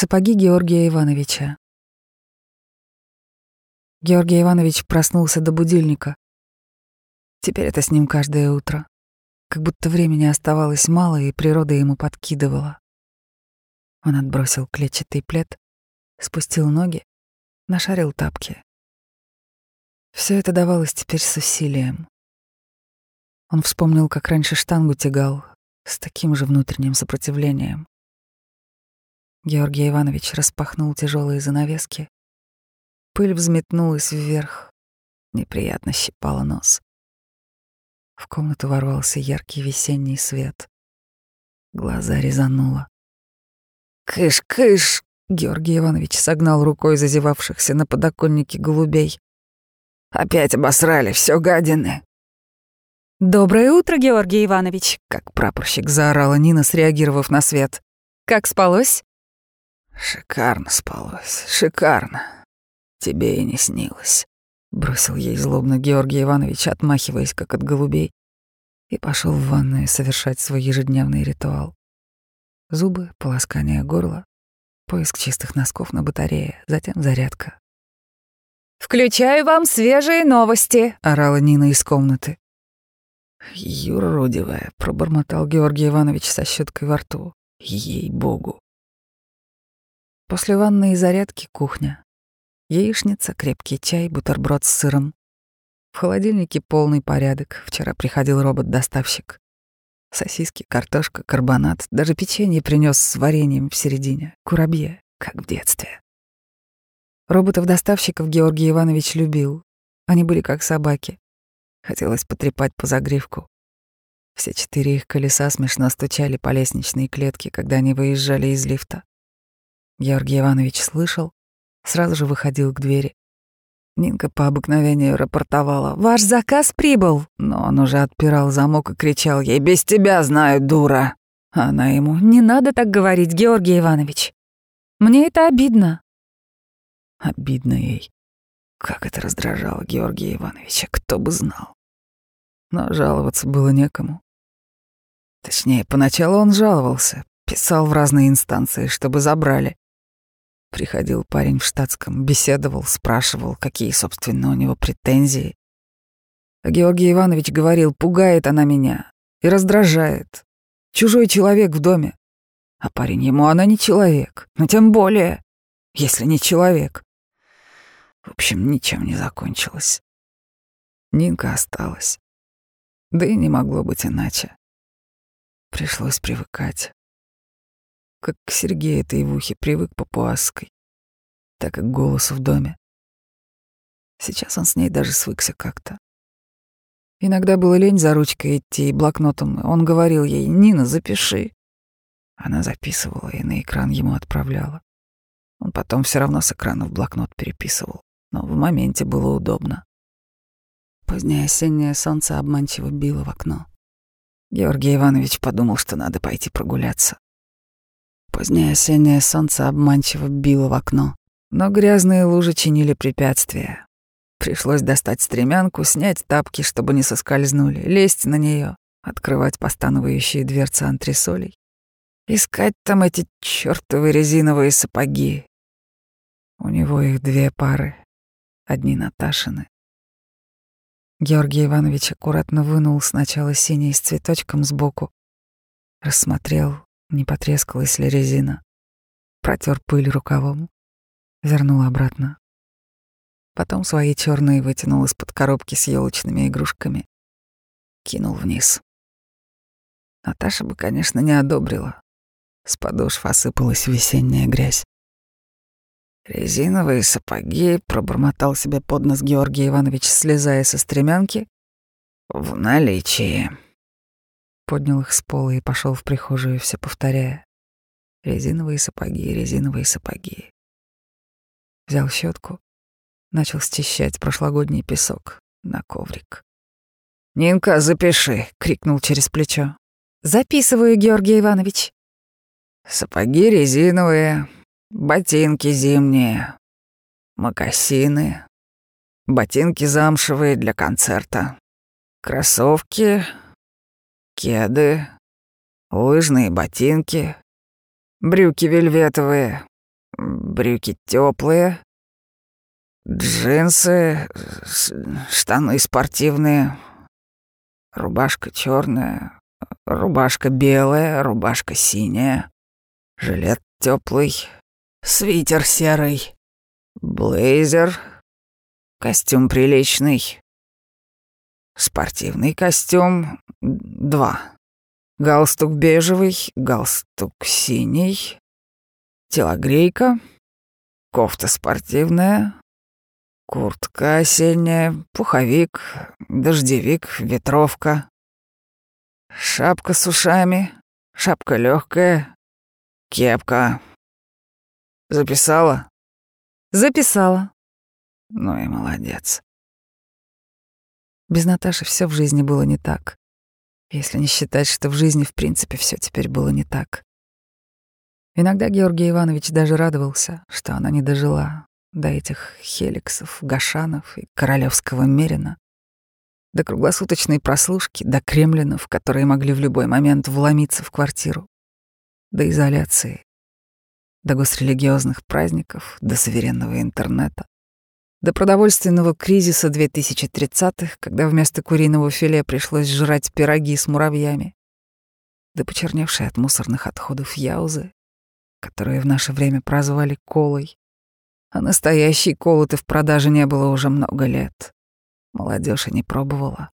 Сапоги Георгия Ивановича. Георгий Иванович проснулся до будильника. Теперь это с ним каждое утро. Как будто времени оставалось мало, и природа ему подкидывала. Он отбросил клетчатый плед, спустил ноги, нашарил тапки. Все это давалось теперь с усилием. Он вспомнил, как раньше штангу тягал, с таким же внутренним сопротивлением. Георгий Иванович распахнул тяжелые занавески. Пыль взметнулась вверх, неприятно щипала нос. В комнату ворвался яркий весенний свет. Глаза резануло. «Кыш, кыш!» — Георгий Иванович согнал рукой зазевавшихся на подоконнике голубей. «Опять обосрали, все гадины!» «Доброе утро, Георгий Иванович!» — как прапорщик заорала Нина, среагировав на свет. «Как спалось?» Шикарно спалось, шикарно. Тебе и не снилось. Бросил ей злобно Георгий Иванович, отмахиваясь, как от голубей, и пошел в ванную совершать свой ежедневный ритуал. Зубы, полоскание горла, поиск чистых носков на батарее, затем зарядка. «Включаю вам свежие новости», — орала Нина из комнаты. «Юродивая», — пробормотал Георгий Иванович со щеткой во рту. «Ей-богу». После ванной и зарядки кухня. Яичница, крепкий чай, бутерброд с сыром. В холодильнике полный порядок. Вчера приходил робот-доставщик. Сосиски, картошка, карбонат, даже печенье принес с вареньем в середине. Курабье, как в детстве. Роботов-доставщиков Георгий Иванович любил. Они были как собаки. Хотелось потрепать по загривку. Все четыре их колеса смешно стучали по лестничной клетке, когда они выезжали из лифта. Георгий Иванович слышал, сразу же выходил к двери. Нинка по обыкновению рапортовала «Ваш заказ прибыл!» Но он уже отпирал замок и кричал ей «Без тебя знаю, дура!» Она ему «Не надо так говорить, Георгий Иванович! Мне это обидно!» Обидно ей. Как это раздражало Георгия Ивановича, кто бы знал. Но жаловаться было некому. Точнее, поначалу он жаловался, писал в разные инстанции, чтобы забрали. Приходил парень в штатском, беседовал, спрашивал, какие, собственно, у него претензии. А Георгий Иванович говорил, пугает она меня и раздражает. Чужой человек в доме. А парень ему, она не человек. Ну, тем более, если не человек. В общем, ничем не закончилось. Нинка осталась. Да и не могло быть иначе. Пришлось привыкать как к Сергею Таевухе привык папуасской, так и к голосу в доме. Сейчас он с ней даже свыкся как-то. Иногда было лень за ручкой идти и блокнотом. Он говорил ей «Нина, запиши». Она записывала и на экран ему отправляла. Он потом все равно с экрана в блокнот переписывал, но в моменте было удобно. Позднее осеннее солнце обманчиво било в окно. Георгий Иванович подумал, что надо пойти прогуляться. Позднее осеннее солнце обманчиво било в окно, но грязные лужи чинили препятствия. Пришлось достать стремянку, снять тапки, чтобы не соскользнули, лезть на нее, открывать постановающие дверцы антресолей. Искать там эти чертовы резиновые сапоги. У него их две пары, одни Наташины. Георгий Иванович аккуратно вынул сначала синий с цветочком сбоку, рассмотрел, не потрескалась ли резина. Протер пыль рукавом, вернул обратно. Потом свои черные вытянул из-под коробки с елочными игрушками, кинул вниз. Наташа бы, конечно, не одобрила. С подошв осыпалась весенняя грязь. «Резиновые сапоги», — пробормотал себе под нос Георгий Иванович, слезая со стремянки. «В наличии» поднял их с пола и пошел в прихожую, все повторяя. Резиновые сапоги, резиновые сапоги. Взял щетку, начал счищать прошлогодний песок на коврик. «Нинка, запиши!» — крикнул через плечо. «Записываю, Георгий Иванович». «Сапоги резиновые, ботинки зимние, мокасины, ботинки замшевые для концерта, кроссовки, кеды, лыжные ботинки, брюки вельветовые, брюки теплые, джинсы, штаны спортивные, рубашка черная, рубашка белая, рубашка синяя, жилет теплый, свитер серый, блейзер, костюм приличный, спортивный костюм два, галстук бежевый, галстук синий, телогрейка, кофта спортивная, куртка осенняя, пуховик, дождевик, ветровка, шапка с ушами, шапка легкая, кепка. Записала? Записала. Ну и молодец. Без Наташи все в жизни было не так. Если не считать, что в жизни в принципе все теперь было не так. Иногда Георгий Иванович даже радовался, что она не дожила до этих хеликсов, гашанов и королевского мерина, до круглосуточной прослушки, до кремлинов, которые могли в любой момент вломиться в квартиру, до изоляции, до госрелигиозных праздников, до суверенного интернета, до продовольственного кризиса 2030-х, когда вместо куриного филе пришлось жрать пироги с муравьями, до почерневшей от мусорных отходов яузы, которые в наше время прозвали колой. А настоящей колы-то в продаже не было уже много лет. Молодежь и не пробовала.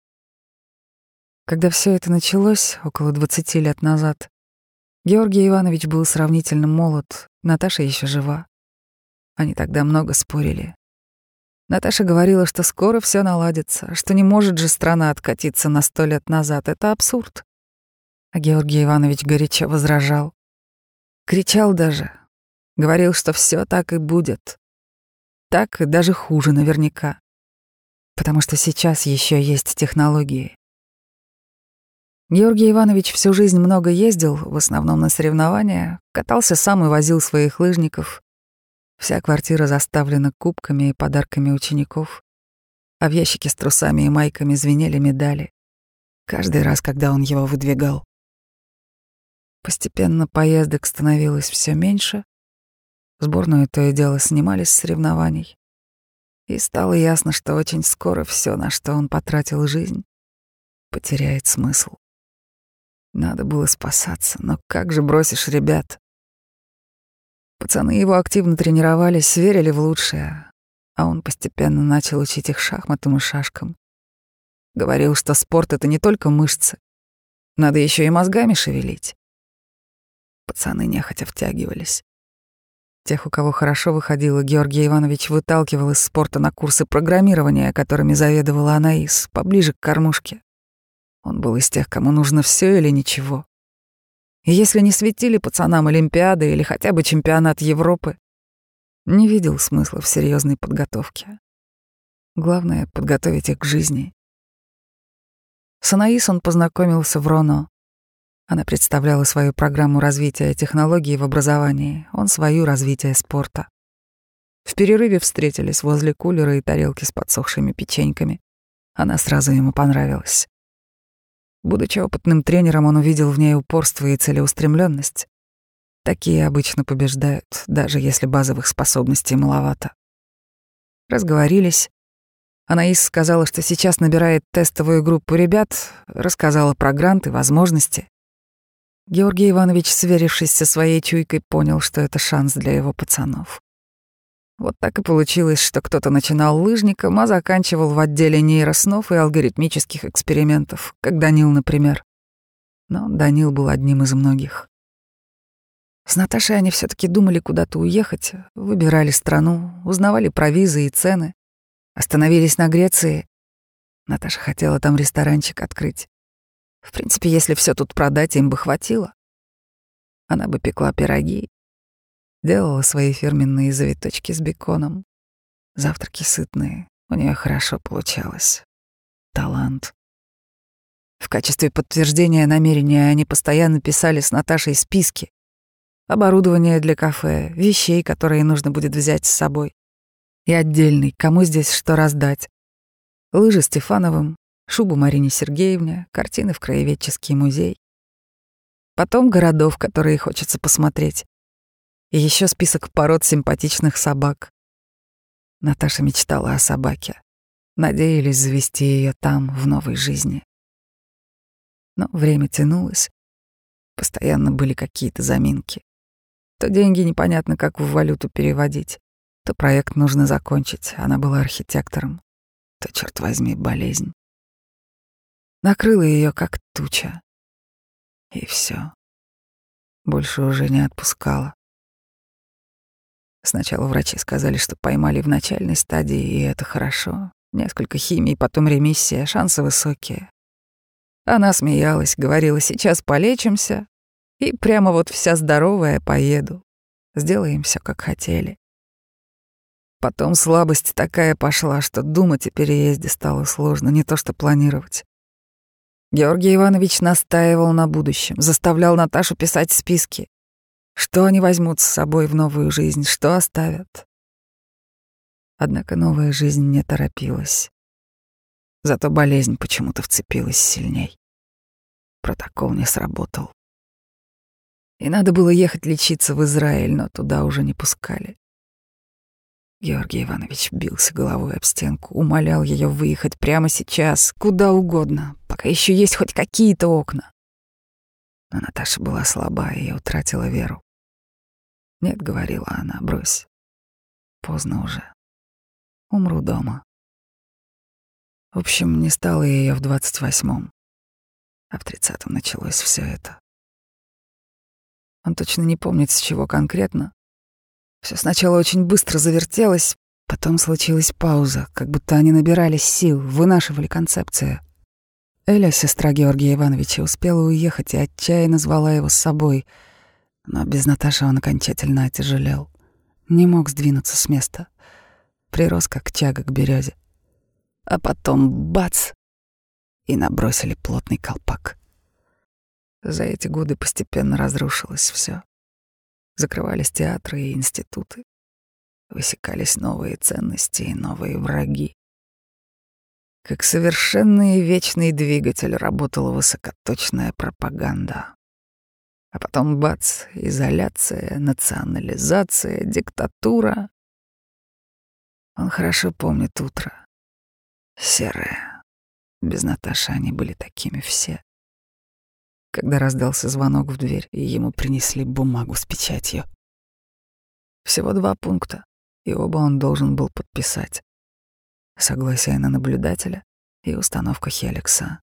Когда все это началось, около 20 лет назад, Георгий Иванович был сравнительно молод, Наташа еще жива. Они тогда много спорили. Наташа говорила, что скоро все наладится, что не может же страна откатиться на сто лет назад. Это абсурд. А Георгий Иванович горячо возражал. Кричал даже. Говорил, что все так и будет. Так и даже хуже наверняка. Потому что сейчас еще есть технологии. Георгий Иванович всю жизнь много ездил, в основном на соревнования, катался сам и возил своих лыжников. Вся квартира заставлена кубками и подарками учеников, а в ящике с трусами и майками звенели медали. Каждый раз, когда он его выдвигал. Постепенно поездок становилось все меньше. Сборную то и дело снимали с соревнований. И стало ясно, что очень скоро все, на что он потратил жизнь, потеряет смысл. Надо было спасаться, но как же бросишь ребят? Пацаны его активно тренировались, верили в лучшее, а он постепенно начал учить их шахматам и шашкам. Говорил, что спорт — это не только мышцы, надо еще и мозгами шевелить. Пацаны нехотя втягивались. Тех, у кого хорошо выходило, Георгий Иванович выталкивал из спорта на курсы программирования, которыми заведовала Анаис, поближе к кормушке. Он был из тех, кому нужно все или ничего. Если не светили пацанам Олимпиады или хотя бы чемпионат Европы, не видел смысла в серьезной подготовке. Главное — подготовить их к жизни. С Анаис он познакомился в Роно. Она представляла свою программу развития технологий в образовании, он свою развитие спорта. В перерыве встретились возле кулера и тарелки с подсохшими печеньками. Она сразу ему понравилась. Будучи опытным тренером, он увидел в ней упорство и целеустремленность. Такие обычно побеждают, даже если базовых способностей маловато. Разговорились. Анаис сказала, что сейчас набирает тестовую группу ребят, рассказала про гранты, возможности. Георгий Иванович, сверившись со своей чуйкой, понял, что это шанс для его пацанов. Вот так и получилось, что кто-то начинал лыжником, а заканчивал в отделе нейроснов и алгоритмических экспериментов, как Данил, например. Но Данил был одним из многих. С Наташей они все таки думали куда-то уехать, выбирали страну, узнавали про визы и цены, остановились на Греции. Наташа хотела там ресторанчик открыть. В принципе, если все тут продать, им бы хватило. Она бы пекла пироги, делала свои фирменные завиточки с беконом. Завтраки сытные, у нее хорошо получалось. Талант. В качестве подтверждения намерения они постоянно писали с Наташей списки. Оборудование для кафе, вещей, которые нужно будет взять с собой. И отдельный, кому здесь что раздать. Лыжи Стефановым, шубу Марине Сергеевне, картины в краеведческий музей. Потом городов, которые хочется посмотреть. И еще список пород симпатичных собак. Наташа мечтала о собаке. Надеялись завести ее там, в новой жизни. Но время тянулось. Постоянно были какие-то заминки. То деньги непонятно как в валюту переводить, то проект нужно закончить, она была архитектором, то, черт возьми, болезнь. Накрыла ее как туча. И все. Больше уже не отпускала. Сначала врачи сказали, что поймали в начальной стадии, и это хорошо. Несколько химий, потом ремиссия, шансы высокие. Она смеялась, говорила, сейчас полечимся, и прямо вот вся здоровая поеду. Сделаем все, как хотели. Потом слабость такая пошла, что думать о переезде стало сложно, не то что планировать. Георгий Иванович настаивал на будущем, заставлял Наташу писать списки. Что они возьмут с собой в новую жизнь, что оставят. Однако новая жизнь не торопилась. Зато болезнь почему-то вцепилась сильней. Протокол не сработал. И надо было ехать лечиться в Израиль, но туда уже не пускали. Георгий Иванович бился головой об стенку, умолял ее выехать прямо сейчас, куда угодно, пока еще есть хоть какие-то окна. Но Наташа была слаба и утратила веру. «Нет», — говорила она, — «брось. Поздно уже. Умру дома». В общем, не стало ее в двадцать восьмом, а в тридцатом началось все это. Он точно не помнит, с чего конкретно. Все сначала очень быстро завертелось, потом случилась пауза, как будто они набирались сил, вынашивали концепцию. Эля, сестра Георгия Ивановича, успела уехать и отчаянно звала его с собой, но без Наташи он окончательно отяжелел. Не мог сдвинуться с места. Прирос, как чага к березе. А потом бац! И набросили плотный колпак. За эти годы постепенно разрушилось все. Закрывались театры и институты. Высекались новые ценности и новые враги. Как совершенный и вечный двигатель работала высокоточная пропаганда. А потом бац, изоляция, национализация, диктатура. Он хорошо помнит утро. Серое. Без Наташи они были такими все когда раздался звонок в дверь, и ему принесли бумагу с печатью. Всего два пункта, и оба он должен был подписать. Согласие на наблюдателя и установка Хеликса.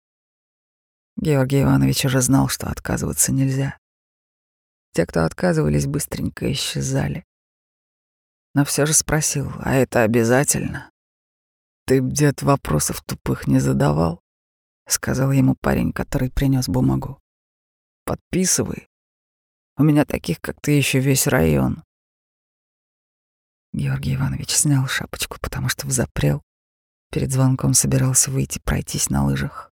Георгий Иванович уже знал, что отказываться нельзя. Те, кто отказывались, быстренько исчезали. Но все же спросил, а это обязательно? Ты, дед, вопросов тупых не задавал? Сказал ему парень, который принес бумагу. Подписывай. У меня таких, как ты, еще весь район. Георгий Иванович снял шапочку, потому что взапрел. Перед звонком собирался выйти пройтись на лыжах.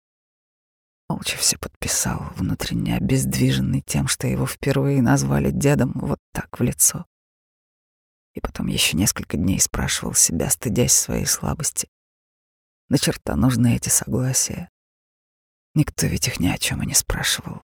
Молча все подписал, внутренне обездвиженный тем, что его впервые назвали дедом вот так в лицо. И потом еще несколько дней спрашивал себя, стыдясь своей слабости. На черта нужны эти согласия. Никто ведь их ни о чем и не спрашивал.